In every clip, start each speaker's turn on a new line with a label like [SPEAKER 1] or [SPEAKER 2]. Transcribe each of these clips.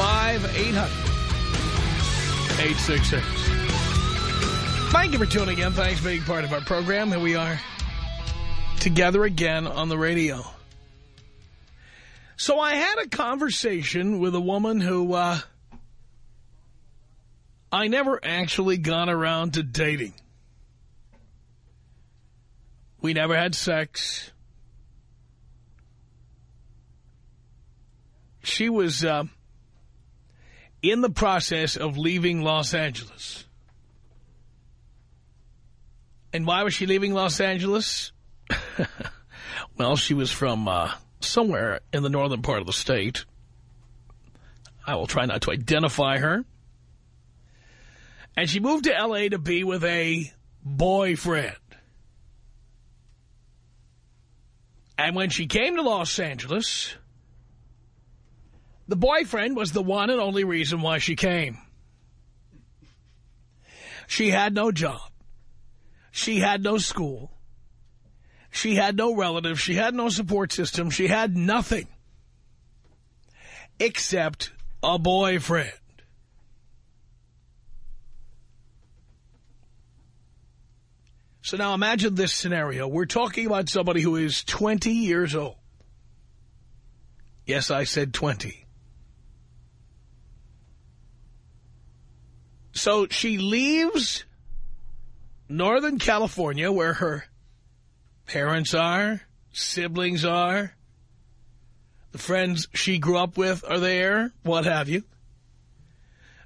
[SPEAKER 1] 1-800-5800-866. Thank you for tuning in. Thanks for being part of our program. Here we are together again on the radio. So I had a conversation with a woman who uh, I never actually got around to dating. We never had sex. She was uh, in the process of leaving Los Angeles. And why was she leaving Los Angeles? well, she was from uh, somewhere in the northern part of the state. I will try not to identify her. And she moved to L.A. to be with a boyfriend. And when she came to Los Angeles, the boyfriend was the one and only reason why she came. She had no job. She had no school. She had no relatives. She had no support system. She had nothing except a boyfriend. So now imagine this scenario. We're talking about somebody who is 20 years old. Yes, I said 20. So she leaves Northern California where her parents are, siblings are, the friends she grew up with are there, what have you.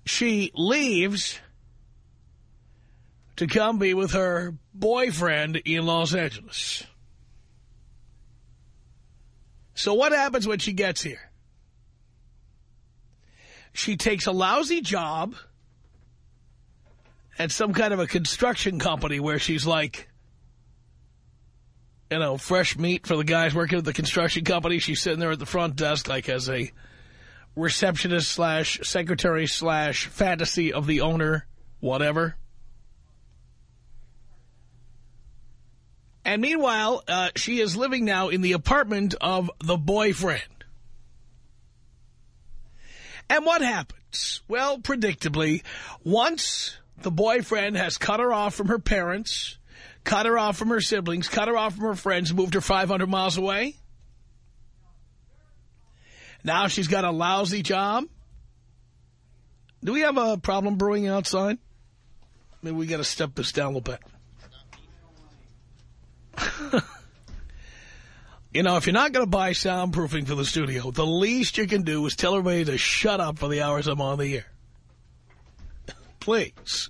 [SPEAKER 1] She leaves to come be with her boyfriend in Los Angeles. So what happens when she gets here? She takes a lousy job at some kind of a construction company where she's like, you know, fresh meat for the guys working at the construction company. She's sitting there at the front desk like as a receptionist slash secretary slash fantasy of the owner, whatever. And meanwhile, uh, she is living now in the apartment of the boyfriend. And what happens? Well, predictably, once the boyfriend has cut her off from her parents, cut her off from her siblings, cut her off from her friends, moved her 500 miles away, now she's got a lousy job. Do we have a problem brewing outside? Maybe we got to step this down a little bit. you know, if you're not going to buy soundproofing for the studio, the least you can do is tell everybody to shut up for the hours I'm on the air. Please.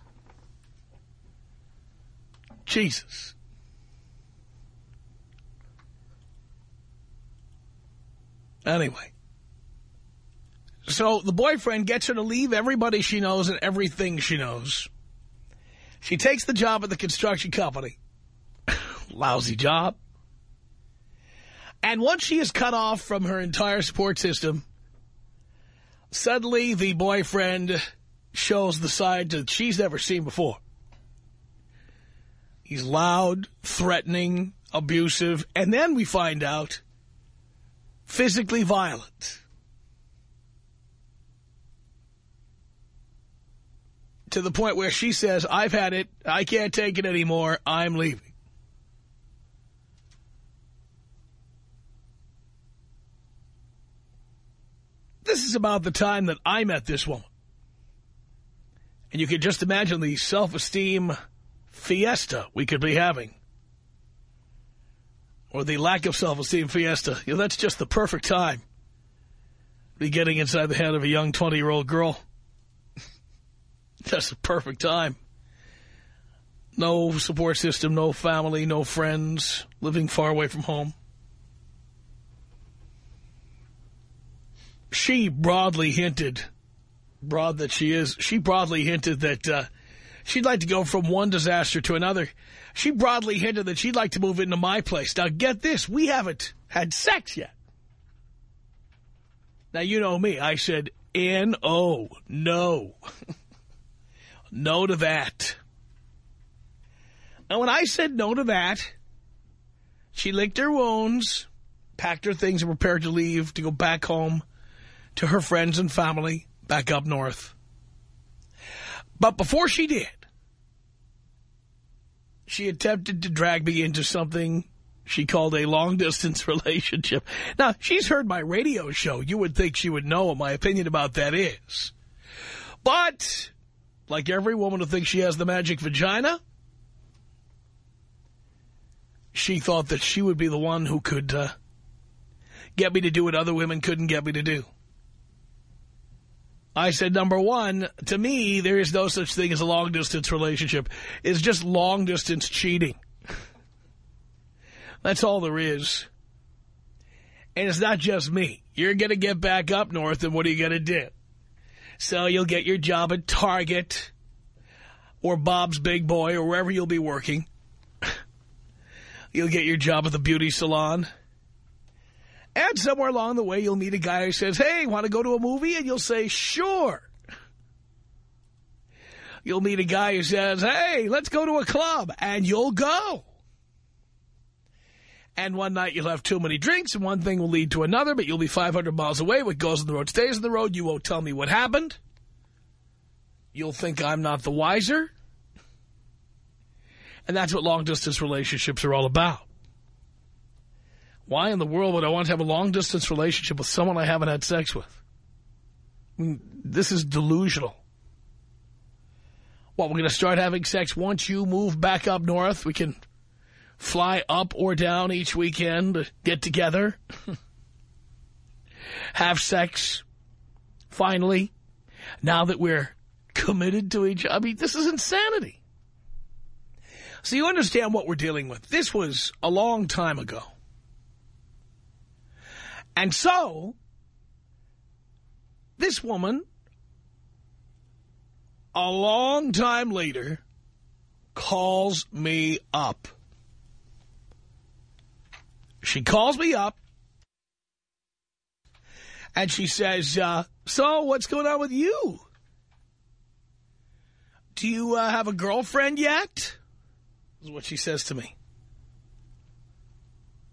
[SPEAKER 1] Jesus. Anyway. So the boyfriend gets her to leave everybody she knows and everything she knows. She takes the job at the construction company. Lousy job. And once she is cut off from her entire support system, suddenly the boyfriend shows the side that she's never seen before. He's loud, threatening, abusive, and then we find out physically violent. To the point where she says, I've had it, I can't take it anymore, I'm leaving. This is about the time that I met this woman. And you can just imagine the self-esteem fiesta we could be having. Or the lack of self-esteem fiesta. You know, that's just the perfect time. to Be getting inside the head of a young 20-year-old girl. that's the perfect time. No support system, no family, no friends, living far away from home. She broadly hinted, broad that she is, she broadly hinted that uh, she'd like to go from one disaster to another. She broadly hinted that she'd like to move into my place. Now, get this, we haven't had sex yet. Now, you know me. I said, N-O, no. no to that. And when I said no to that, she licked her wounds, packed her things and prepared to leave to go back home to her friends and family back up north. But before she did, she attempted to drag me into something she called a long-distance relationship. Now, she's heard my radio show. You would think she would know what my opinion about that is. But, like every woman who thinks she has the magic vagina, she thought that she would be the one who could uh, get me to do what other women couldn't get me to do. I said, number one, to me, there is no such thing as a long-distance relationship. It's just long-distance cheating. That's all there is. And it's not just me. You're going to get back up north, and what are you going to do? So you'll get your job at Target or Bob's Big Boy or wherever you'll be working. you'll get your job at the beauty salon. And somewhere along the way, you'll meet a guy who says, hey, want to go to a movie? And you'll say, sure. You'll meet a guy who says, hey, let's go to a club. And you'll go. And one night you'll have too many drinks, and one thing will lead to another, but you'll be 500 miles away. What goes on the road stays on the road. You won't tell me what happened. You'll think I'm not the wiser. And that's what long-distance relationships are all about. Why in the world would I want to have a long-distance relationship with someone I haven't had sex with? I mean, this is delusional. What, we're going to start having sex once you move back up north? We can fly up or down each weekend, get together, have sex, finally, now that we're committed to each other. I mean, this is insanity. So you understand what we're dealing with. This was a long time ago. And so, this woman, a long time later, calls me up. She calls me up, and she says, uh, so what's going on with you? Do you uh, have a girlfriend yet? Is what she says to me.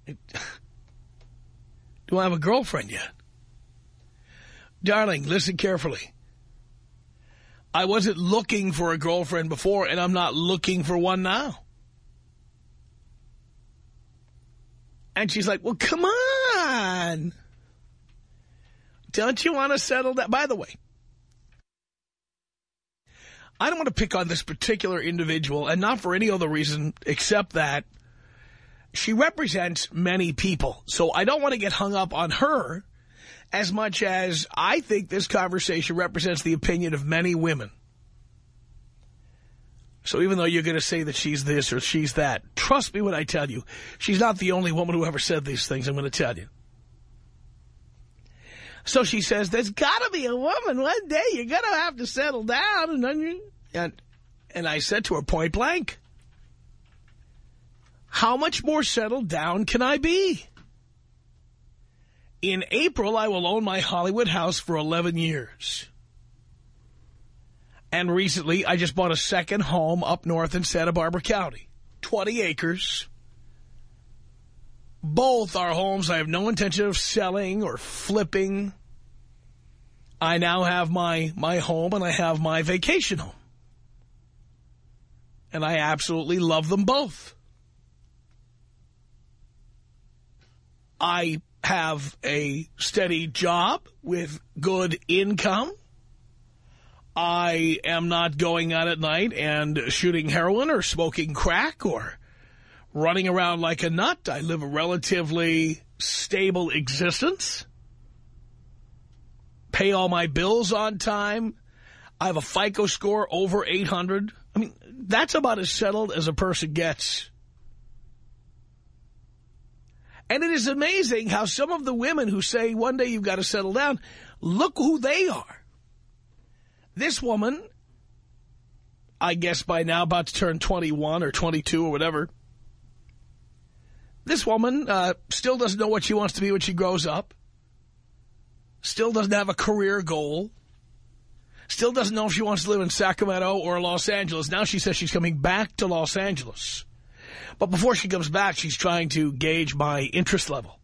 [SPEAKER 1] It, do I have a girlfriend yet? Darling, listen carefully. I wasn't looking for a girlfriend before, and I'm not looking for one now. And she's like, well, come on. Don't you want to settle that? By the way, I don't want to pick on this particular individual, and not for any other reason except that she represents many people. So I don't want to get hung up on her as much as I think this conversation represents the opinion of many women. So even though you're going to say that she's this or she's that, trust me when I tell you, she's not the only woman who ever said these things, I'm going to tell you. So she says, there's got to be a woman one day. You're going to have to settle down. And, and I said to her point blank, how much more settled down can I be? In April, I will own my Hollywood house for 11 years. And recently, I just bought a second home up north in Santa Barbara County. 20 acres. Both are homes I have no intention of selling or flipping. I now have my, my home and I have my vacation home. And I absolutely love them both. I have a steady job with good income. I am not going out at night and shooting heroin or smoking crack or running around like a nut. I live a relatively stable existence. Pay all my bills on time. I have a FICO score over 800. I mean, that's about as settled as a person gets. And it is amazing how some of the women who say one day you've got to settle down, look who they are. This woman, I guess by now about to turn 21 or 22 or whatever, this woman uh, still doesn't know what she wants to be when she grows up, still doesn't have a career goal, still doesn't know if she wants to live in Sacramento or Los Angeles. Now she says she's coming back to Los Angeles. But before she comes back, she's trying to gauge my interest level.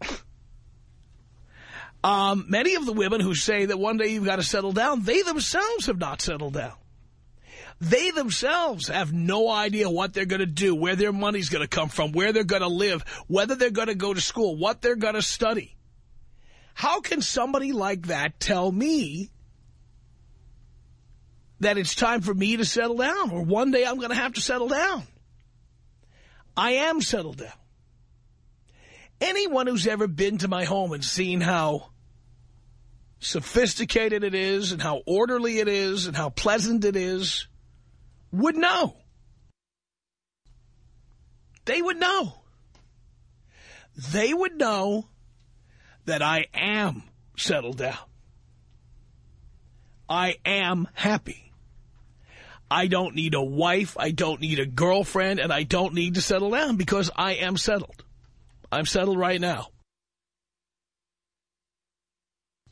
[SPEAKER 1] um, many of the women who say that one day you've got to settle down, they themselves have not settled down. They themselves have no idea what they're going to do, where their money's going to come from, where they're going to live, whether they're going to go to school, what they're going to study. How can somebody like that tell me that it's time for me to settle down or one day I'm going to have to settle down. I am settled down. Anyone who's ever been to my home and seen how sophisticated it is and how orderly it is and how pleasant it is would know. They would know. They would know that I am settled down. I am happy. I don't need a wife, I don't need a girlfriend, and I don't need to settle down because I am settled. I'm settled right now.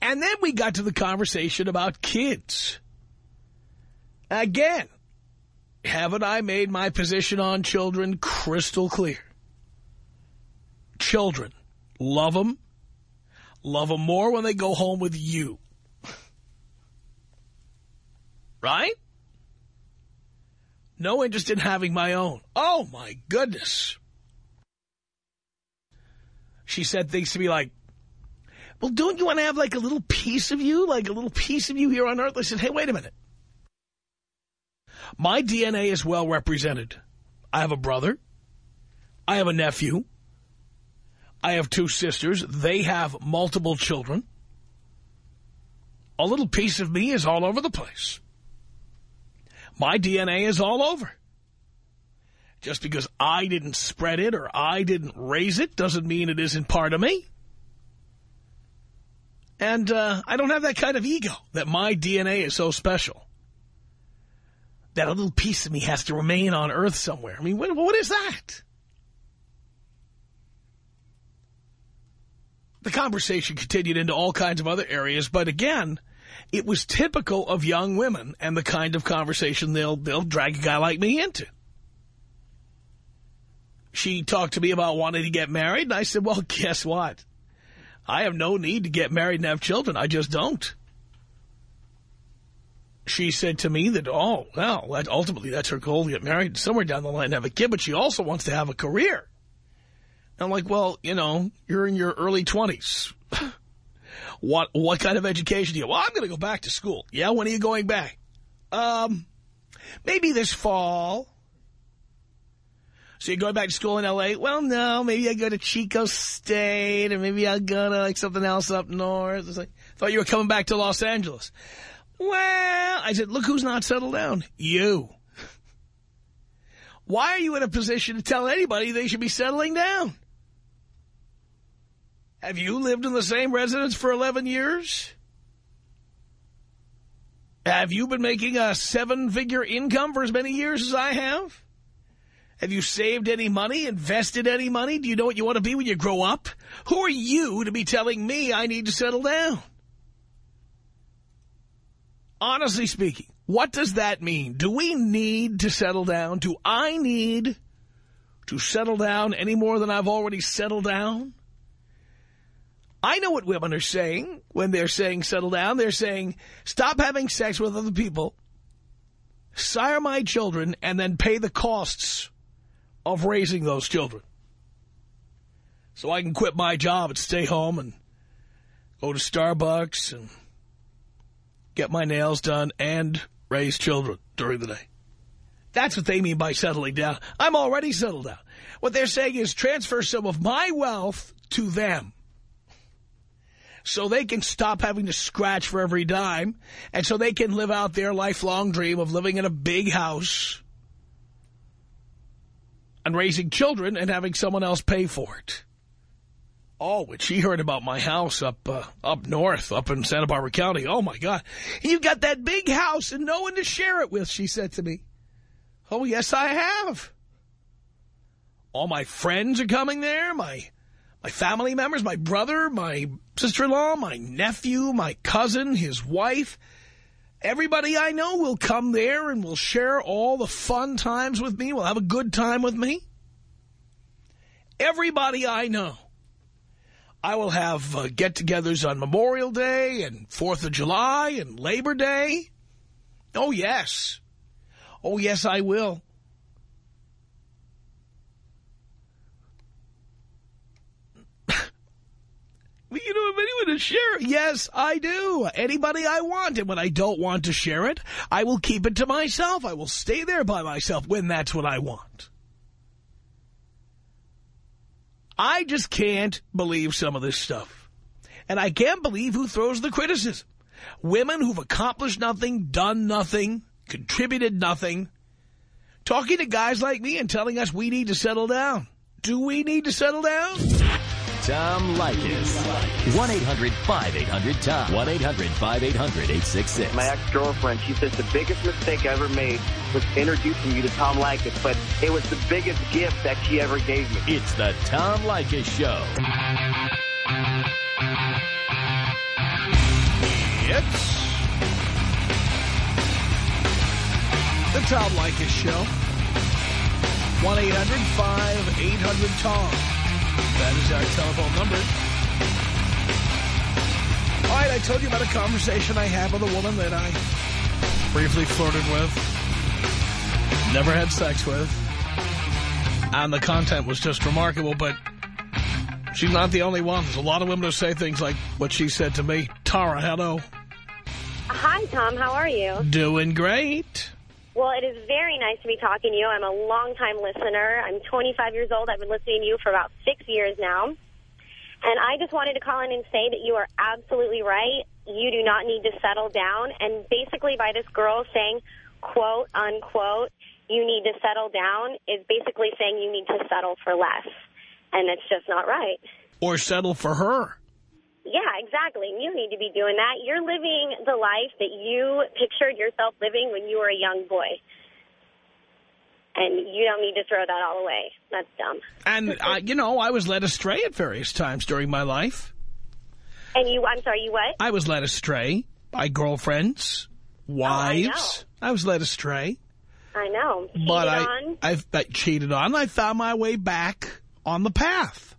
[SPEAKER 1] And then we got to the conversation about kids. Again, haven't I made my position on children crystal clear? Children, love them. Love them more when they go home with you. right? No interest in having my own. Oh, my goodness. She said things to me like, well, don't you want to have like a little piece of you, like a little piece of you here on Earth? I said, hey, wait a minute. My DNA is well represented. I have a brother. I have a nephew. I have two sisters. They have multiple children. A little piece of me is all over the place. My DNA is all over. Just because I didn't spread it or I didn't raise it doesn't mean it isn't part of me. And uh, I don't have that kind of ego that my DNA is so special. That a little piece of me has to remain on Earth somewhere. I mean, what, what is that? The conversation continued into all kinds of other areas, but again it was typical of young women and the kind of conversation they'll they'll drag a guy like me into. She talked to me about wanting to get married, and I said, well, guess what? I have no need to get married and have children. I just don't. She said to me that, oh, well, that, ultimately that's her goal to get married somewhere down the line and have a kid, but she also wants to have a career. And I'm like, well, you know, you're in your early 20s. What what kind of education do you? Well, I'm going to go back to school. Yeah, when are you going back? Um, maybe this fall. So you're going back to school in L.A.? Well, no, maybe I go to Chico State, or maybe I'll go to like something else up north. It's like, thought you were coming back to Los Angeles. Well, I said, look who's not settled down. You. Why are you in a position to tell anybody they should be settling down? Have you lived in the same residence for 11 years? Have you been making a seven-figure income for as many years as I have? Have you saved any money, invested any money? Do you know what you want to be when you grow up? Who are you to be telling me I need to settle down? Honestly speaking, what does that mean? Do we need to settle down? Do I need to settle down any more than I've already settled down? I know what women are saying when they're saying settle down. They're saying stop having sex with other people, sire my children, and then pay the costs of raising those children. So I can quit my job and stay home and go to Starbucks and get my nails done, and raise children during the day. That's what they mean by settling down. I'm already settled down. What they're saying is transfer some of my wealth to them so they can stop having to scratch for every dime and so they can live out their lifelong dream of living in a big house and raising children and having someone else pay for it. Oh, when she heard about my house up uh, up north, up in Santa Barbara County, oh, my God. You've got that big house and no one to share it with, she said to me. Oh, yes, I have. All my friends are coming there, my my family members, my brother, my sister-in-law, my nephew, my cousin, his wife. Everybody I know will come there and will share all the fun times with me, will have a good time with me. Everybody I know. I will have uh, get-togethers on Memorial Day and 4th of July and Labor Day. Oh, yes. Oh, yes, I will. you don't have anyone to share it. Yes, I do. Anybody I want. And when I don't want to share it, I will keep it to myself. I will stay there by myself when that's what I want. I just can't believe some of this stuff. And I can't believe who throws the criticism. Women who've accomplished nothing, done nothing, contributed nothing, talking to guys like me and telling us we need to settle down. Do we need to settle down?
[SPEAKER 2] Tom Leykis. 1-800-5800-TOM. 1-800-5800-866.
[SPEAKER 3] My ex-girlfriend, she says the biggest mistake I ever made was introducing you to Tom Leykis, but it was the biggest gift that she ever gave me.
[SPEAKER 2] It's the Tom Leykis Show.
[SPEAKER 1] It's the Tom Leykis Show. 1-800-5800-TOM. That is our telephone number. All right, I told you about a conversation I had with a woman that I briefly flirted with, never had sex with, and the content was just remarkable, but she's not the only one. There's a lot of women who say things like what she said to me. Tara, hello.
[SPEAKER 4] Hi, Tom. How are you?
[SPEAKER 1] Doing great.
[SPEAKER 4] Well, it is very nice to be talking to you. I'm a long-time listener. I'm 25 years old. I've been listening to you for about six years now. And I just wanted to call in and say that you are absolutely right. You do not need to settle down. And basically by this girl saying, quote, unquote, you need to settle down is basically saying you need to settle for less. And it's just not right.
[SPEAKER 1] Or settle for her.
[SPEAKER 4] Yeah, exactly. You need to be doing that. You're living the life that you pictured yourself living when you were a young boy. And you don't need to throw that all away. That's dumb.
[SPEAKER 1] And, uh, you know, I was led astray at various times during my life.
[SPEAKER 4] And you, I'm sorry, you what?
[SPEAKER 1] I was led astray by girlfriends, wives.
[SPEAKER 4] Oh, I,
[SPEAKER 1] I, was led astray.
[SPEAKER 4] I know. Cheated
[SPEAKER 1] but I,
[SPEAKER 4] on.
[SPEAKER 1] I've I cheated on. I found my way back on the path.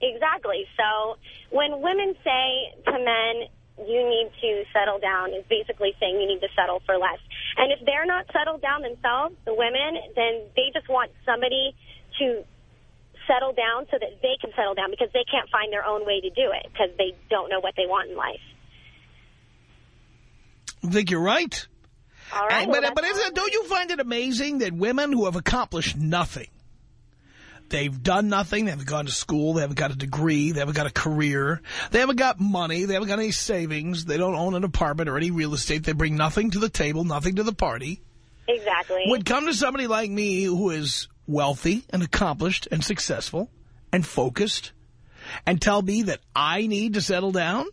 [SPEAKER 4] Exactly. So when women say to men, you need to settle down, is basically saying you need to settle for less. And if they're not settled down themselves, the women, then they just want somebody to settle down so that they can settle down because they can't find their own way to do it because they don't know what they want in life.
[SPEAKER 1] I think you're right.
[SPEAKER 4] All right.
[SPEAKER 1] And,
[SPEAKER 4] well,
[SPEAKER 1] but but isn't, don't you find it amazing that women who have accomplished nothing They've done nothing. They haven't gone to school. They haven't got a degree. They haven't got a career. They haven't got money. They haven't got any savings. They don't own an apartment or any real estate. They bring nothing to the table, nothing to the party.
[SPEAKER 4] Exactly.
[SPEAKER 1] Would come to somebody like me who is wealthy and accomplished and successful and focused and tell me that I need to settle down?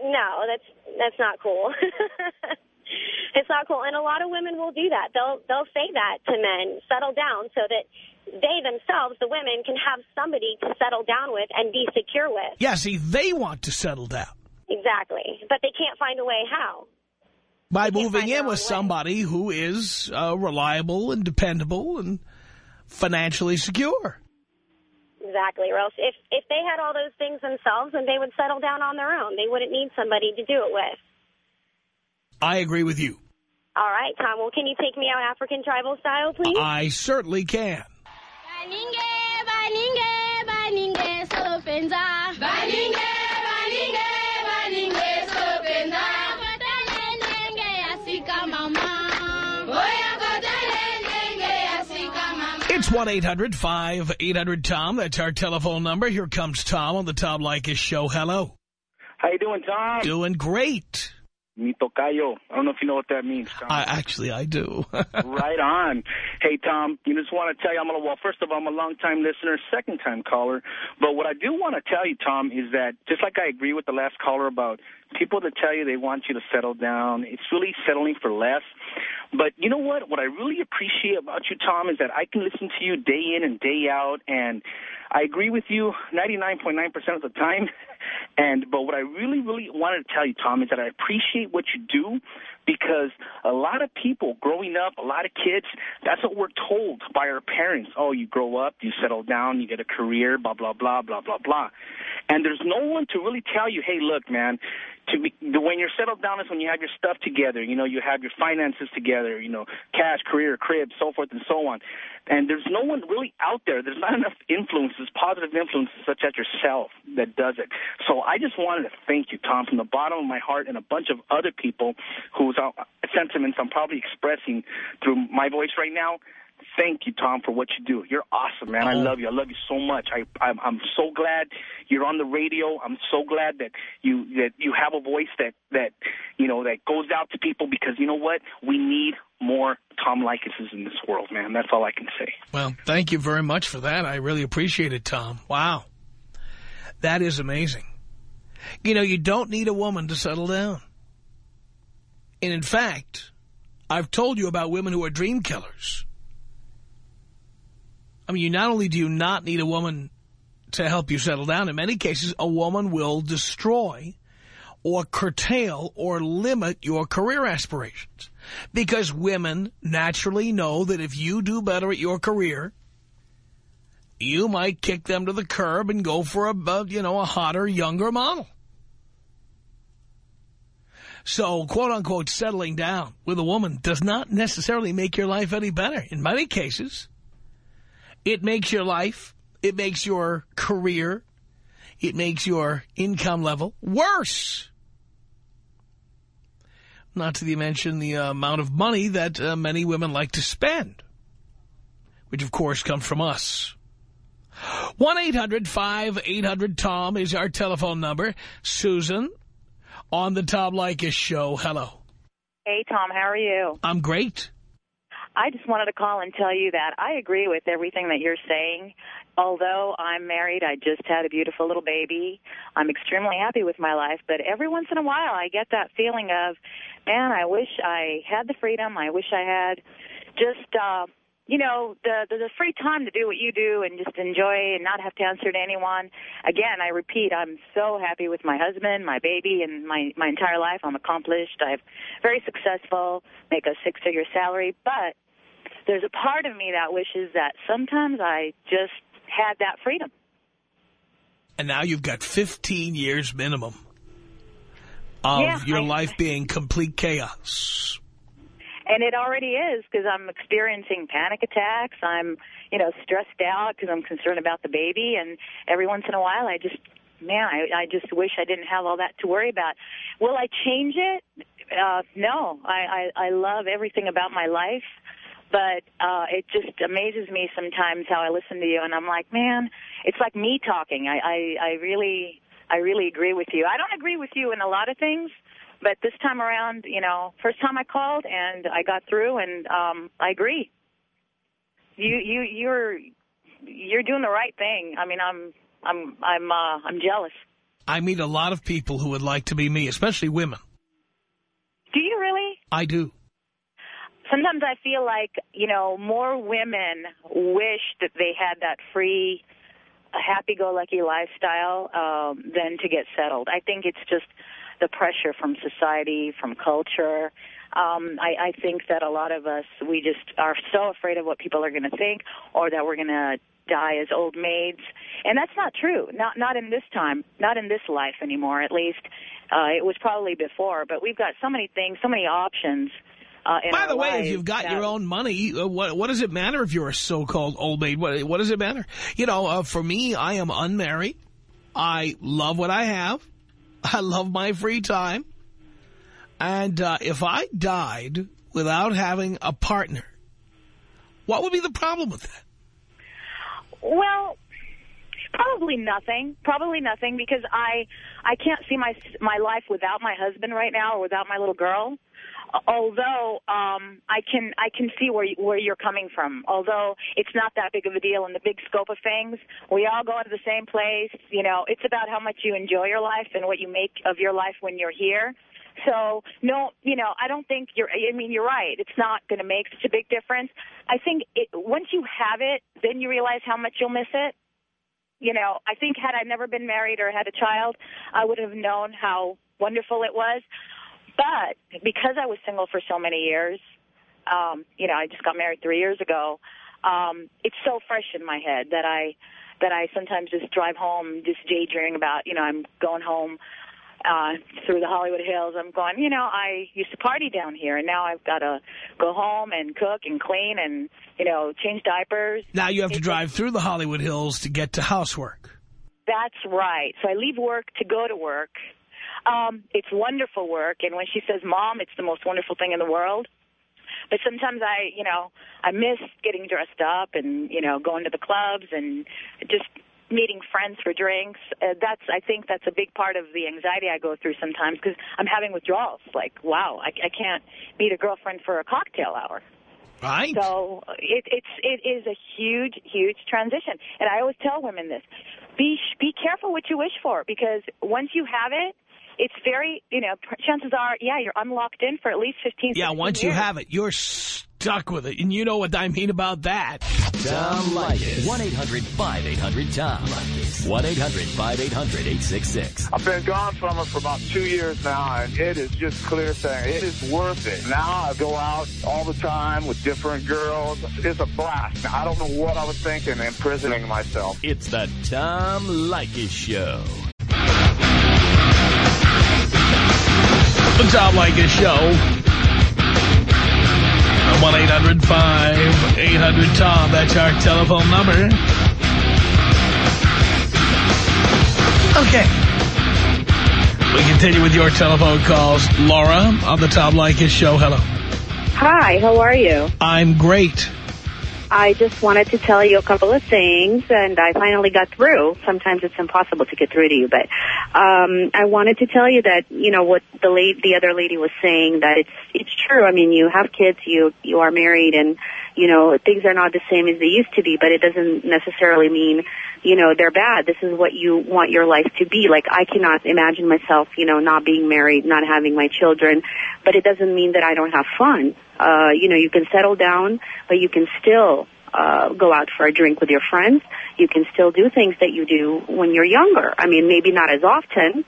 [SPEAKER 4] No, that's that's not cool. it's not cool. And a lot of women will do that. They'll they'll say that to men, settle down so that they themselves, the women, can have somebody to settle down with and be secure with.
[SPEAKER 1] Yeah, see, they want to settle down.
[SPEAKER 4] Exactly. But they can't find a way how.
[SPEAKER 1] By
[SPEAKER 4] They
[SPEAKER 1] moving in with somebody who is uh, reliable and dependable and financially secure.
[SPEAKER 4] Exactly. Or else if, if they had all those things themselves, then they would settle down on their own. They wouldn't need somebody to do it with.
[SPEAKER 1] I agree with you.
[SPEAKER 4] All right, Tom. Well, can you take me out African tribal style, please?
[SPEAKER 1] I certainly can.
[SPEAKER 5] It's
[SPEAKER 1] 1-800-5800-TOM. That's our telephone number. Here comes Tom on the Tom Leykis show. Hello.
[SPEAKER 6] How you doing, Tom?
[SPEAKER 1] Doing great.
[SPEAKER 6] Mi tocayo. I don't know if you know what that means, Tom.
[SPEAKER 1] I, actually, I do.
[SPEAKER 6] right on. Hey, Tom, you just want to tell you, I'm a, well, first of all, I'm a long-time listener, second-time caller. But what I do want to tell you, Tom, is that just like I agree with the last caller about people that tell you they want you to settle down, it's really settling for less. But you know what? What I really appreciate about you, Tom, is that I can listen to you day in and day out, and I agree with you 99.9% of the time. And but what I really, really wanted to tell you, Tom, is that I appreciate what you do because a lot of people growing up, a lot of kids, that's what we're told by our parents. Oh, you grow up, you settle down, you get a career, blah, blah, blah, blah, blah, blah. And there's no one to really tell you, hey, look, man, to be, when you're settled down is when you have your stuff together. You know, you have your finances together, you know, cash, career, crib, so forth and so on. And there's no one really out there. There's not enough influences, positive influences such as yourself that does it. So I just wanted to thank you, Tom, from the bottom of my heart and a bunch of other people whose uh, sentiments I'm probably expressing through my voice right now thank you, Tom, for what you do. You're awesome, man. I uh-huh. love you. I love you so much. I, I'm, I'm so glad you're on the radio. I'm so glad that you that you have a voice that that you know that goes out to people because you know what we need more Tom Leykises in this world, man. That's all I can say.
[SPEAKER 1] Well, thank you very much for that. I really appreciate it, Tom. Wow. That is amazing. You know, you don't need a woman to settle down. And in fact, I've told you about women who are dream killers. I mean, you not only do you not need a woman to help you settle down, in many cases, a woman will destroy or curtail or limit your career aspirations. Because women naturally know that if you do better at your career, you might kick them to the curb and go for a, you know, a hotter, younger model. So, quote-unquote, settling down with a woman does not necessarily make your life any better. In many cases, it makes your life, it makes your career, it makes your income level worse. Not to mention the uh, amount of money that uh, many women like to spend, which, of course, comes from us. 1-800-5800-TOM is our telephone number. Susan, on the Tom Leykis show. Hello.
[SPEAKER 7] Hey, Tom. How are you?
[SPEAKER 1] I'm great.
[SPEAKER 7] I just wanted to call and tell you that I agree with everything that you're saying. Although I'm married, I just had a beautiful little baby. I'm extremely happy with my life, but every once in a while I get that feeling of, man, I wish I had the freedom. I wish I had just, uh, you know, the, the the free time to do what you do and just enjoy and not have to answer to anyone. Again, I repeat, I'm so happy with my husband, my baby, and my my entire life. I'm accomplished. I'm very successful, make a six-figure salary, but there's a part of me that wishes that sometimes I just had that freedom.
[SPEAKER 1] And now you've got 15 years minimum of
[SPEAKER 7] yeah,
[SPEAKER 1] your
[SPEAKER 7] I,
[SPEAKER 1] life being complete chaos.
[SPEAKER 7] And it already is because I'm experiencing panic attacks. I'm, you know, stressed out because I'm concerned about the baby. And every once in a while, I just, man, I, I just wish I didn't have all that to worry about. Will I change it? Uh, no. I, I, I love everything about my life. But uh, it just amazes me sometimes how I listen to you, and I'm like, man, it's like me talking. I, I, I really, I really agree with you. I don't agree with you in a lot of things, but this time around, you know, first time I called and I got through, and um, I agree. You, you, you're, you're doing the right thing. I mean, I'm, I'm, I'm, uh, I'm jealous.
[SPEAKER 1] I meet a lot of people who would like to be me, especially women.
[SPEAKER 7] Do you really?
[SPEAKER 1] I do
[SPEAKER 7] sometimes I feel like, you know, more women wish that they had that free, happy-go-lucky lifestyle um, than to get settled. I think it's just the pressure from society, from culture. Um, I, I think that a lot of us, we just are so afraid of what people are going to think or that we're going to die as old maids. And that's not true. Not not in this time, not in this life anymore, at least. Uh, it was probably before, but we've got so many things, so many options uh,
[SPEAKER 1] By the way,
[SPEAKER 7] if
[SPEAKER 1] you've got
[SPEAKER 7] that,
[SPEAKER 1] your own money, uh, what, what does it matter if you're a so-called old maid? What, what does it matter? You know, uh, for me, I am unmarried. I love what I have. I love my free time. And uh, if I died without having a partner, what would be the problem with that?
[SPEAKER 7] Well, probably nothing. Probably nothing because I I can't see my my life without my husband right now or without my little girl. Although um, I can I can see where you, where you're coming from. Although it's not that big of a deal in the big scope of things, we all go to the same place. You know, it's about how much you enjoy your life and what you make of your life when you're here. So, no, you know, I don't think you're, I mean, you're right. It's not going to make such a big difference. I think it, once you have it, then you realize how much you'll miss it. You know, I think had I never been married or had a child, I would have known how wonderful it was. But because I was single for so many years, um, you know, I just got married three years ago. Um, it's so fresh in my head that I that I sometimes just drive home, just daydreaming about, you know, I'm going home uh, through the Hollywood Hills. I'm going, you know, I used to party down here, and now I've got to go home and cook and clean and, you know, change diapers.
[SPEAKER 1] Now you have to
[SPEAKER 7] It's-
[SPEAKER 1] drive through the Hollywood Hills to get to housework.
[SPEAKER 7] That's right. So I leave work to go to work. Um, it's wonderful work, and when she says, Mom, it's the most wonderful thing in the world. But sometimes I, you know, I miss getting dressed up and, you know, going to the clubs and just meeting friends for drinks. Uh, that's, I think that's a big part of the anxiety I go through sometimes because I'm having withdrawals. Like, wow, I, I can't meet a girlfriend for a cocktail hour.
[SPEAKER 1] Right?
[SPEAKER 7] So it, it's it is a huge, huge transition, and I always tell women this: be be careful what you wish for, because once you have it, it's very you know chances are, yeah, you're unlocked in for at least fifteen.
[SPEAKER 1] yeah,
[SPEAKER 7] 16
[SPEAKER 1] once you have it, you're stuck with it. And you know what I mean about that.
[SPEAKER 2] Tom Leykis. 1-800-5800-TOM. 1-800-5800-866.
[SPEAKER 8] I've been gone from her for about two years now, and it is just clear saying it is worth it. Now I go out all the time with different girls. It's a blast. Now, I don't know what I was thinking imprisoning myself.
[SPEAKER 2] It's the Tom Leykis Show.
[SPEAKER 1] The like Leykis Show. 1-800-5800-TOM. That's our telephone number. Okay. We continue with your telephone calls. Laura on the Tom Leykis Show. Hello.
[SPEAKER 9] Hi, how are you?
[SPEAKER 1] I'm great.
[SPEAKER 9] I just wanted to tell you a couple of things, and I finally got through. Sometimes it's impossible to get through to you, but um, I wanted to tell you that you know what the late the other lady was saying that it's it's true. I mean, you have kids, you you are married, and you know things are not the same as they used to be, but it doesn't necessarily mean you know they're bad. This is what you want your life to be. Like I cannot imagine myself, you know, not being married, not having my children, but it doesn't mean that I don't have fun. Uh, you know, you can settle down, but you can still uh, go out for a drink with your friends. You can still do things that you do when you're younger. I mean, maybe not as often,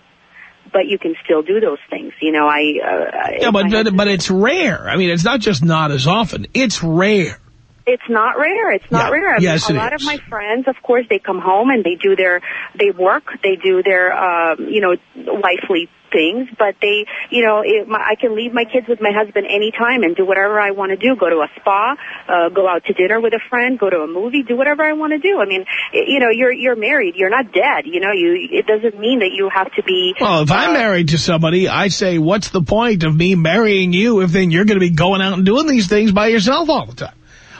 [SPEAKER 9] but you can still do those things. You know, I. Uh,
[SPEAKER 1] Yeah, but, but, but it's rare. I mean, it's not just not as often. It's rare.
[SPEAKER 9] It's not rare. It's not
[SPEAKER 1] Yeah.
[SPEAKER 9] rare. I mean,
[SPEAKER 1] Yes,
[SPEAKER 9] a
[SPEAKER 1] it
[SPEAKER 9] lot
[SPEAKER 1] is.
[SPEAKER 9] of my friends, of course, they come home and they do their, they work, they do their, um, you know, wifely things, but they, you know, it, my, I can leave my kids with my husband anytime and do whatever I want to do. Go to a spa, uh, go out to dinner with a friend, go to a movie, do whatever I want to do. I mean, i you know, you're you're married, you're not dead. You know, you it doesn't mean that you have to be.
[SPEAKER 1] Well, if I'm
[SPEAKER 9] uh,
[SPEAKER 1] married to somebody, I say, what's the point of me marrying you if then you're going to be going out and doing these things by yourself all the time?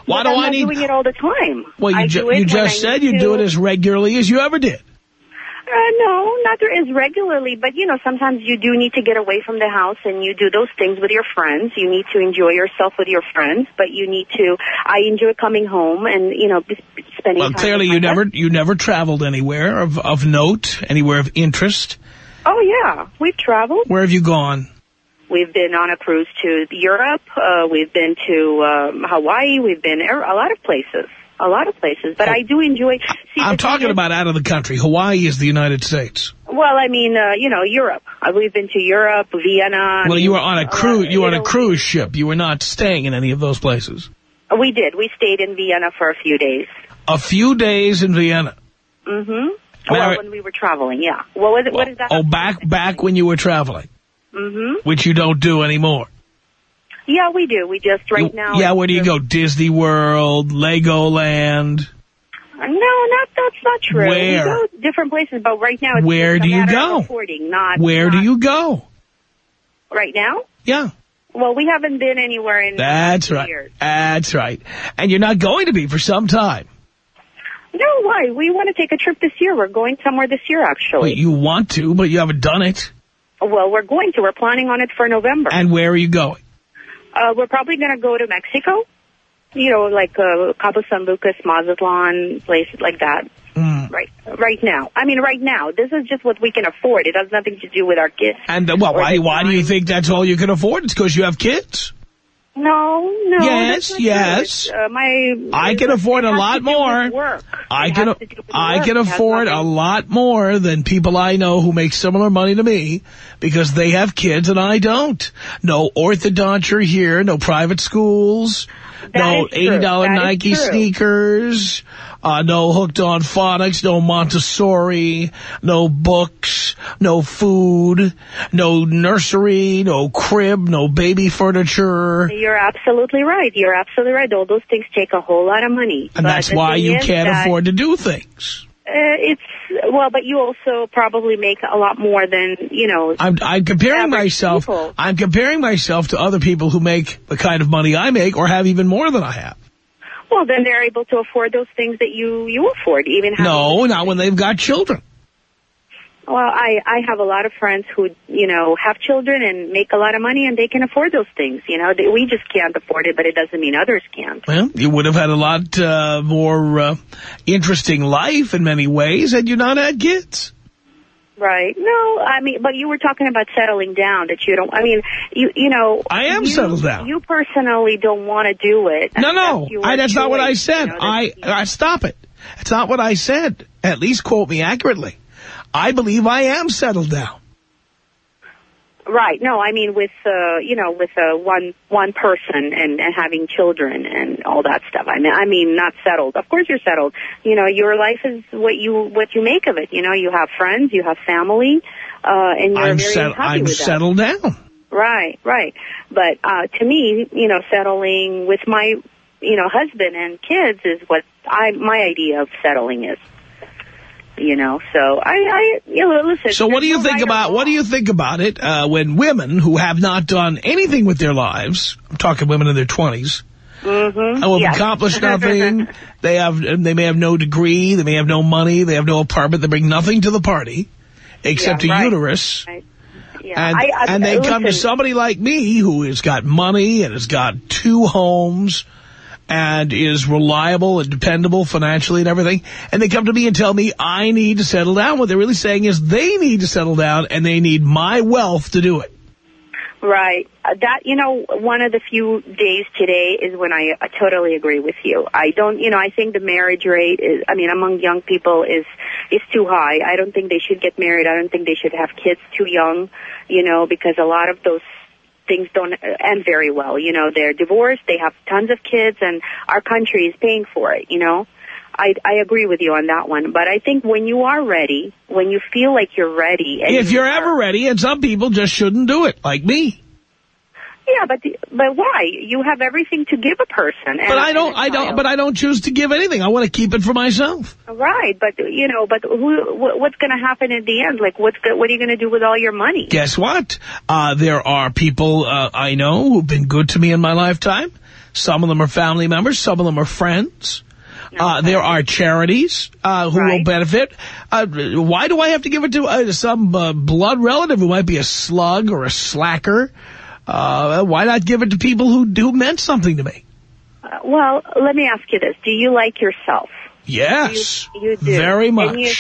[SPEAKER 1] Why do
[SPEAKER 9] I'm
[SPEAKER 1] I need...
[SPEAKER 9] doing it all the time.
[SPEAKER 1] Well, you, ju you just said you do it as regularly as you ever did.
[SPEAKER 9] Uh, no, not there is regularly, but you know, sometimes you do need to get away from the house and you do those things with your friends. You need to enjoy yourself with your friends, but you need to, I enjoy coming home and, you know, spending
[SPEAKER 1] Well,
[SPEAKER 9] time
[SPEAKER 1] clearly
[SPEAKER 9] with
[SPEAKER 1] you never you never traveled anywhere of, of note, anywhere of interest.
[SPEAKER 9] Oh yeah, we've traveled.
[SPEAKER 1] Where have you gone?
[SPEAKER 9] We've been on a cruise to Europe. Uh, we've been to um, Hawaii. We've been er- a lot of places. A lot of places, but I do enjoy. See.
[SPEAKER 1] I'm talking about out of the country. Hawaii is the United States.
[SPEAKER 9] Well, I mean, uh, you know, Europe. Uh, we've been to Europe, Vienna.
[SPEAKER 1] Well, you were on a
[SPEAKER 9] uh,
[SPEAKER 1] cruise. You were on a cruise ship. You were not staying in any of those places.
[SPEAKER 9] We did. We stayed in Vienna for a few days.
[SPEAKER 1] A few days in Vienna.
[SPEAKER 9] Mm-hmm. Well, when we were traveling, yeah. What was it? What is that?
[SPEAKER 1] Oh, back back when you were traveling,
[SPEAKER 9] Mm-hmm.
[SPEAKER 1] which you don't do anymore.
[SPEAKER 9] Yeah, we do. We just right now.
[SPEAKER 1] yeah, where do you go? Disney World, Legoland.
[SPEAKER 9] No, not that's not true.
[SPEAKER 1] Where?
[SPEAKER 9] We go different places, but right now it's
[SPEAKER 1] Where do you go?
[SPEAKER 9] affording, not
[SPEAKER 1] Where do you go?
[SPEAKER 9] right now?
[SPEAKER 1] Yeah,
[SPEAKER 9] Well, we haven't been anywhere in
[SPEAKER 1] that's right.
[SPEAKER 9] years.
[SPEAKER 1] That's right. And you're not going to be for some time.
[SPEAKER 9] No, why? We want to take a trip this year. We're going somewhere this year, actually.
[SPEAKER 1] Wait, you want to, but you haven't done it.
[SPEAKER 9] Well, we're going to. We're planning on it for November.
[SPEAKER 1] And where are you going?
[SPEAKER 9] Uh, we're probably going to go to Mexico. You know, like uh, Cabo San Lucas, Mazatlan, places like that.
[SPEAKER 1] Mm.
[SPEAKER 9] Right, right now. I mean, right now. This is just what we can afford. It has nothing to do with our kids.
[SPEAKER 1] And uh, well, why why do you think that's all you can afford? It's because you have kids.
[SPEAKER 9] No, no.
[SPEAKER 1] Yes, yes.
[SPEAKER 9] Uh, my.
[SPEAKER 1] I can afford a lot
[SPEAKER 9] to do with
[SPEAKER 1] more.
[SPEAKER 9] Work.
[SPEAKER 1] I
[SPEAKER 9] It
[SPEAKER 1] can
[SPEAKER 9] has to do with
[SPEAKER 1] I
[SPEAKER 9] work.
[SPEAKER 1] can afford a lot more than people I know who make similar money to me because they have kids and I don't. No orthodonture here, no private schools,
[SPEAKER 9] That
[SPEAKER 1] no $80 Nike sneakers, uh, no hooked on phonics, no Montessori, no books, no food, no nursery, no crib, no baby furniture.
[SPEAKER 9] You're absolutely right. You're absolutely right. All those things take a whole lot of money.
[SPEAKER 1] And
[SPEAKER 9] But
[SPEAKER 1] that's why you can't afford to do things.
[SPEAKER 9] Uh, it's well, but you also probably make a lot more than you know.
[SPEAKER 1] I'm, I'm comparing myself.
[SPEAKER 9] people.
[SPEAKER 1] I'm comparing myself to other people who make the kind of money I make, or have even more than I have.
[SPEAKER 9] Well, then they're able to afford those things that you you afford, even. having-
[SPEAKER 1] No, not when they've got children.
[SPEAKER 9] Well, I I have a lot of friends who you know have children and make a lot of money, and they can afford those things. You know, they, we just can't afford it, but it doesn't mean others can't.
[SPEAKER 1] Well, you would have had a lot uh, more uh, interesting life in many ways had you not had kids.
[SPEAKER 9] Right. No, I mean, but you were talking about settling down. That you don't. I mean, you you know.
[SPEAKER 1] I am
[SPEAKER 9] you,
[SPEAKER 1] settled down.
[SPEAKER 9] You personally don't want to do it.
[SPEAKER 1] No, no,
[SPEAKER 9] that's
[SPEAKER 1] I, that's not what I said.
[SPEAKER 9] you know,
[SPEAKER 1] I, I stop it. It's not what I said. At least quote me accurately. I believe I am settled down.
[SPEAKER 9] Right. No, I mean with uh, you know with uh, one one person and, and having children and all that stuff. I mean, I mean not settled. Of course you're settled. You know, your life is what you what you make of it. You know, you have friends, you have family, uh, and you're
[SPEAKER 1] I'm,
[SPEAKER 9] very happy
[SPEAKER 1] I'm
[SPEAKER 9] with that.
[SPEAKER 1] settled down.
[SPEAKER 9] Right, right. But uh to me, you know, settling with my you know husband and kids is what I my idea of settling is. You know, so I, I you know, listen.
[SPEAKER 1] So what do you
[SPEAKER 9] no
[SPEAKER 1] think
[SPEAKER 9] right
[SPEAKER 1] about what do you think about it uh, when women who have not done anything with their lives, I'm talking women in their 20s,
[SPEAKER 9] Mm-hmm.
[SPEAKER 1] who have
[SPEAKER 9] Yes.
[SPEAKER 1] accomplished nothing, they have they may have no degree, they may have no money, they have no apartment, they bring nothing to the party except
[SPEAKER 9] Yeah,
[SPEAKER 1] a
[SPEAKER 9] right.
[SPEAKER 1] uterus.
[SPEAKER 9] Yeah,
[SPEAKER 1] And,
[SPEAKER 9] I, I,
[SPEAKER 1] and they come to somebody like me who has got money and has got two homes and is reliable and dependable financially and everything. And they come to me and tell me I need to settle down. What they're really saying is they need to settle down and they need my wealth to do it.
[SPEAKER 9] Right. Uh, that, you know, one of the few days today is when I uh, totally agree with you. I don't, you know, I think the marriage rate is, I mean, among young people is, is too high. I don't think they should get married. I don't think they should have kids too young, you know, because a lot of those things don't end very well. You know, they're divorced, they have tons of kids, and our country is paying for it, you know. I, I agree with you on that one. But I think when you are ready, when you feel like you're ready. And
[SPEAKER 1] If
[SPEAKER 9] you
[SPEAKER 1] you're
[SPEAKER 9] are-
[SPEAKER 1] ever ready, and some people just shouldn't do it, like me.
[SPEAKER 9] Yeah, but the, but why? You have everything to give a person. And
[SPEAKER 1] But I don't, I don't, but I don't choose to give anything. I want to keep it for myself.
[SPEAKER 9] Right, but you know, but who? wh- What's going to happen at the end? Like, what's what are you going to do with all your money?
[SPEAKER 1] Guess what? Uh, there are people uh, I know who've been good to me in my lifetime. Some of them are family members. Some of them are friends. Uh, there are charities uh, who will benefit. Uh, why do I have to give it to uh, some uh, blood relative who might be a slug or a slacker? Uh, why not give it to people who, who meant something to me?
[SPEAKER 9] Uh, well, let me ask you this: Do you like yourself?
[SPEAKER 1] Yes,
[SPEAKER 9] You, you do
[SPEAKER 1] very
[SPEAKER 9] And
[SPEAKER 1] much.
[SPEAKER 9] you,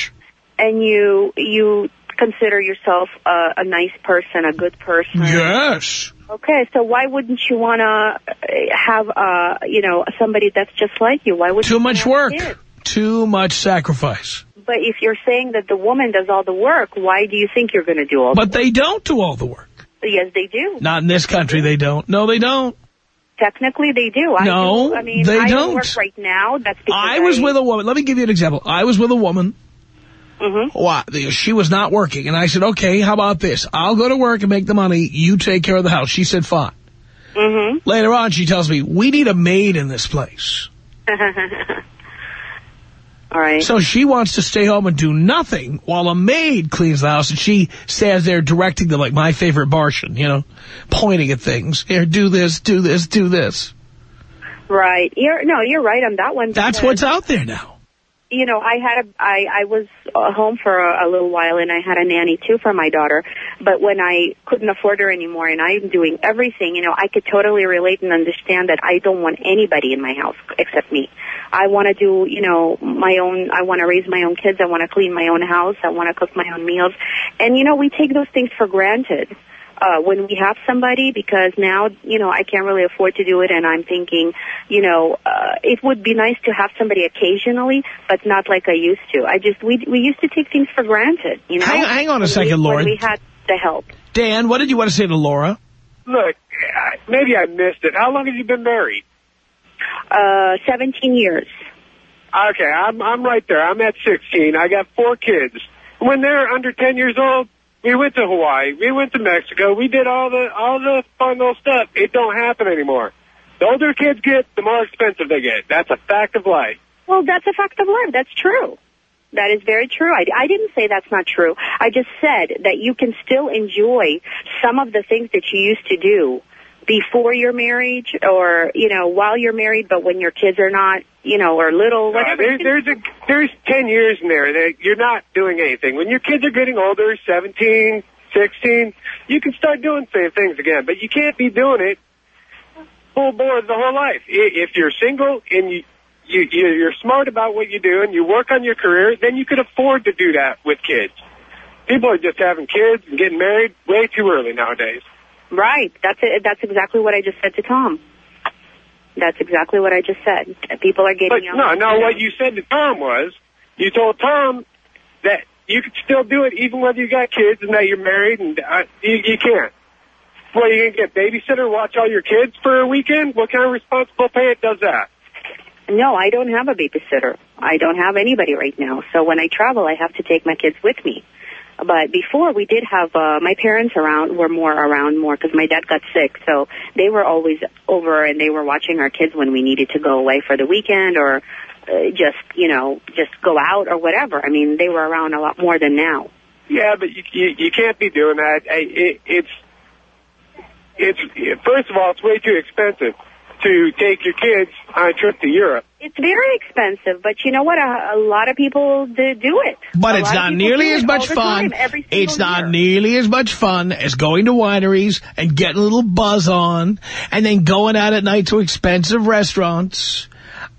[SPEAKER 9] and you you consider yourself a, a nice person, a good person.
[SPEAKER 1] Yes.
[SPEAKER 9] Okay, so why wouldn't you want to have, uh, you know, somebody that's just like you? Why would
[SPEAKER 1] Too much work. Too much sacrifice.
[SPEAKER 9] But if you're saying that the woman does all the work, why do you think you're going to do all?
[SPEAKER 1] But they don't do all the work.
[SPEAKER 9] Yes, they do.
[SPEAKER 1] Not in this country, they don't. No, they don't.
[SPEAKER 9] Technically, they do. I
[SPEAKER 1] No,
[SPEAKER 9] do. I mean,
[SPEAKER 1] they
[SPEAKER 9] I
[SPEAKER 1] don't.
[SPEAKER 9] work right now. That's because
[SPEAKER 1] I was with a woman. Let me give you an example. I was with a woman.
[SPEAKER 9] Mm-hmm.
[SPEAKER 1] Why? She was not working. And I said, okay, how about this? I'll go to work and make the money. You take care of the house. She said, fine.
[SPEAKER 9] Mm-hmm.
[SPEAKER 1] Later on, she tells me, we need a maid in this place.
[SPEAKER 9] all right.
[SPEAKER 1] So she wants to stay home and do nothing while a maid cleans the house. And she stands there directing them like my favorite Martian, you know, pointing at things. Here, do this, do this, do this.
[SPEAKER 9] Right. You're no, you're right on that one.
[SPEAKER 1] That's what's out there now.
[SPEAKER 9] You know, I had a, I, I was uh, home for a, a little while and I had a nanny too for my daughter. But when I couldn't afford her anymore and I'm doing everything, you know, I could totally relate and understand that I don't want anybody in my house except me. I want to do, you know, my own, I want to raise my own kids. I want to clean my own house. I want to cook my own meals. And, you know, we take those things for granted uh, when we have somebody because now, you know, I can't really afford to do it and I'm thinking, you know, uh, it would be nice to have somebody occasionally, but not like I used to. I just, we, we used to take things for granted, you know.
[SPEAKER 1] Hang, hang on a second,
[SPEAKER 9] we,
[SPEAKER 1] Laura.
[SPEAKER 9] We had the help.
[SPEAKER 1] Dan, what did you want to say to Laura?
[SPEAKER 10] Look, maybe I missed it. How long have you been married?
[SPEAKER 9] Uh, 17 years.
[SPEAKER 10] Okay, I'm I'm right there. I'm at 16. I got four kids. When they're under 10 years old, we went to Hawaii. We went to Mexico. We did all the all the fun little stuff. It don't happen anymore. The older kids get, the more expensive they get. That's a fact of life.
[SPEAKER 9] Well, that's a fact of life. That's true. That is very true. I, I didn't say that's not true. I just said that you can still enjoy some of the things that you used to do before your marriage or, you know, while you're married, but when your kids are not, you know, or little,
[SPEAKER 10] Uh, there, there's a there's 10 years in there that you're not doing anything. When your kids are getting older, 17, 16, you can start doing same things again. But you can't be doing it full board the whole life. If you're single and you, you you- you're smart about what you do and you work on your career, then you could afford to do that with kids. People are just having kids and getting married way too early nowadays.
[SPEAKER 9] Right. That's it. That's exactly what I just said to Tom. That's exactly what I just said. People are getting
[SPEAKER 10] But
[SPEAKER 9] young.
[SPEAKER 10] no, no, what you said to Tom was, you told Tom that you could still do it even whether you got kids and that you're married and uh, you, you can't. Well, you can get babysitter, watch all your kids for a weekend? What kind of responsible parent does that?
[SPEAKER 9] No, I don't have a babysitter. I don't have anybody right now. So when I travel, I have to take my kids with me. But before we did have uh, my parents around were more around more because my dad got sick, so they were always over and they were watching our kids when we needed to go away for the weekend or uh, just you know just go out or whatever. I mean, they were around a lot more than now.
[SPEAKER 10] Yeah, but you you, you can't be doing that. I, it, it's it's first of all, it's way too expensive to take your kids on a trip to Europe.
[SPEAKER 9] It's very expensive, but you know what? A, a lot of people do, do it.
[SPEAKER 1] But
[SPEAKER 9] A
[SPEAKER 1] it's not nearly as much fun.
[SPEAKER 9] time,
[SPEAKER 1] It's not
[SPEAKER 9] year.
[SPEAKER 1] nearly as much fun as going to wineries and getting a little buzz on and then going out at night to expensive restaurants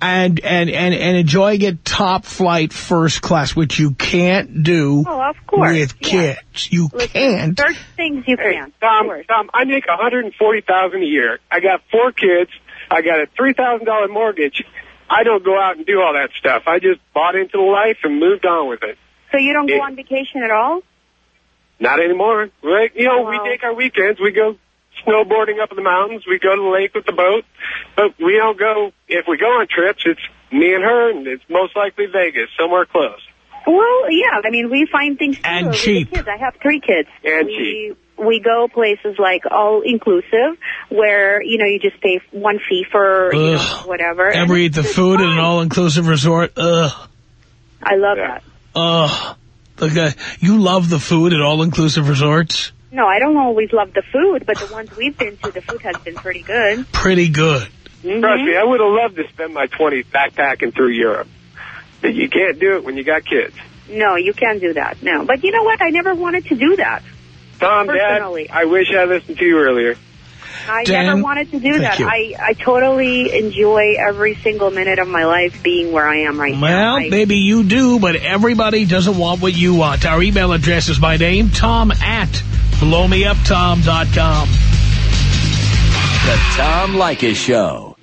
[SPEAKER 1] and and and, and enjoying it top flight first class, which you can't do
[SPEAKER 9] Oh, of course.
[SPEAKER 1] with
[SPEAKER 9] yeah.
[SPEAKER 1] kids. You
[SPEAKER 9] Listen,
[SPEAKER 1] can't.
[SPEAKER 9] Certain things you
[SPEAKER 10] Hey,
[SPEAKER 9] can.
[SPEAKER 10] Tom, Tom, I make a hundred and forty thousand a year. I got four kids. I got a three thousand dollar mortgage. I don't go out and do all that stuff. I just bought into the life and moved on with it.
[SPEAKER 9] So you don't go on vacation at all?
[SPEAKER 10] Not anymore. Right? You know, we
[SPEAKER 9] Wow.
[SPEAKER 10] take our weekends. We go snowboarding up in the mountains. We go to the lake with the boat. But we don't go, if we go on trips, it's me and her, and it's most likely Vegas, somewhere close.
[SPEAKER 9] Well, yeah. I mean, we find things too
[SPEAKER 1] And cheap.
[SPEAKER 9] Kids. I have three kids.
[SPEAKER 10] And
[SPEAKER 9] we, We go places like all inclusive, where you know you just pay one fee for you know, whatever. and
[SPEAKER 1] Ever eat the
[SPEAKER 9] just
[SPEAKER 1] food at
[SPEAKER 9] fun.
[SPEAKER 1] an all-inclusive resort? Ugh.
[SPEAKER 9] I love
[SPEAKER 10] Yeah.
[SPEAKER 9] that.
[SPEAKER 1] Ugh. The guy, you love the food at all-inclusive resorts?
[SPEAKER 9] No, I don't always love the food, but the ones we've been to, the food has been pretty good.
[SPEAKER 1] Pretty good.
[SPEAKER 9] Mhm.
[SPEAKER 10] Trust me, I would have loved to spend my 20s backpacking through Europe. But you can't do it when you got kids.
[SPEAKER 9] No, you can't do that. No, but you know what? I never wanted to do that.
[SPEAKER 10] Tom,
[SPEAKER 9] Personally.
[SPEAKER 10] Dad, I wish I listened to you earlier.
[SPEAKER 9] I
[SPEAKER 1] Dan,
[SPEAKER 9] never wanted to do that.
[SPEAKER 1] you.
[SPEAKER 9] I I totally enjoy every single minute of my life being where I am right now.
[SPEAKER 1] Well, maybe you do, but everybody doesn't want what you want. Our email address is my name, Tom at blowmeuptom.com.
[SPEAKER 2] The Tom Leykis Show.